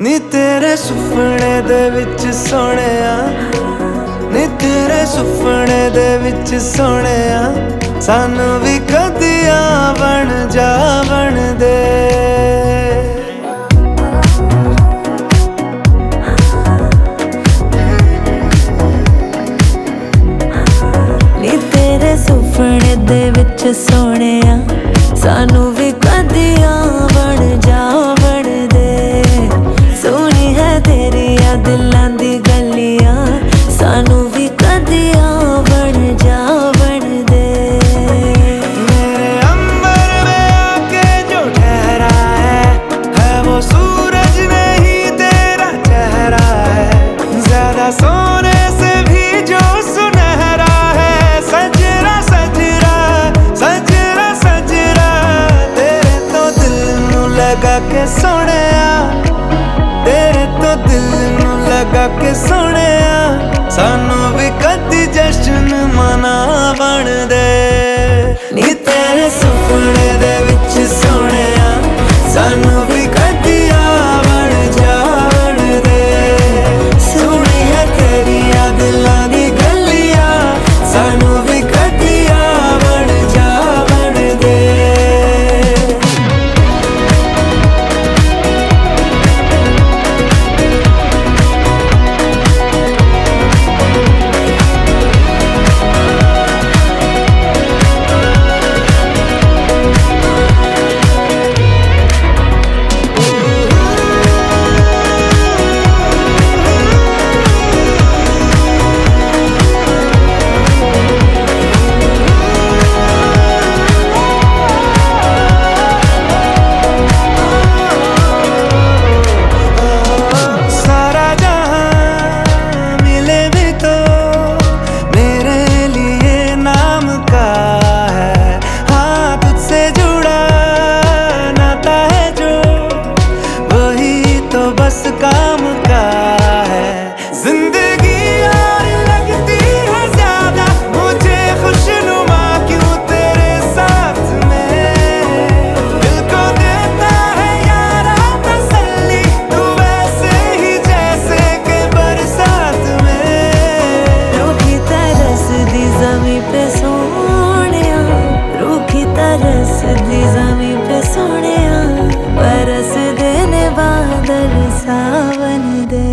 ਨੀ ਤੇਰੇ ਸੁਪਨੇ ਦੇ ਵਿੱਚ ਸੋਹਣਿਆ। ਨੀ ਤੇਰੇ ਸੁਪਨੇ ਦੇ ਵਿੱਚ ਸੋਹਣਿਆ। ਸਾਨੂੰ ਵੀ ਕਦੀਆਂ ਬਣ ਜਾਵਣ ਦੇ। ਨੀ ਤੇਰੇ ਸੁਪਨੇ ਦੇ ਵਿੱਚ ਸੋਹਣਿਆ। ਸਾਨੂੰ ਵੀ ਲਗਾ ਕੇ ਸੋਹਣਿਆ। ਤੇਰੇ ਤੋਂ ਦਿਲ ਨੂੰ ਲਗਾ ਕੇ ਸੋਹਣਿਆ। ਸਾਨੂੰ ਵੀ ਕਦੀ ਜਸ਼ਨ ਮਨਾ ਬਣਦੇ। ਨੀ ਤੇਰੇ ਸੁਪਨੇ ਦੇ ਵਿੱਚ ਸੋਹਣਿਆ। ਸਾਨੂੰ रूखी तरस दी जमी पे सोहणिया बरस देने बादल सावन दे